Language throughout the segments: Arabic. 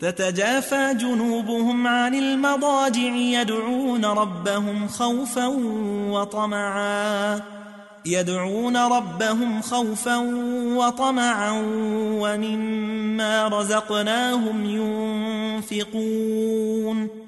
تتجافى جنوبهم عن المضاجع يدعون ربهم خوفا وطمعا. يدعون ربهم خوفا وطمعا ومما رزقناهم ينفقون.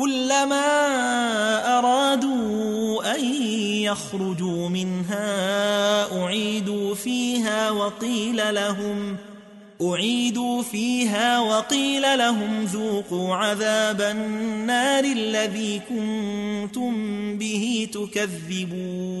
كلما أرادوا أن يخرجوا منها أعيدوا فيها وقيل لهم أعيدوا فيها وقيل لهم ذوقوا عذاب النار الذي كنتم به تكذبون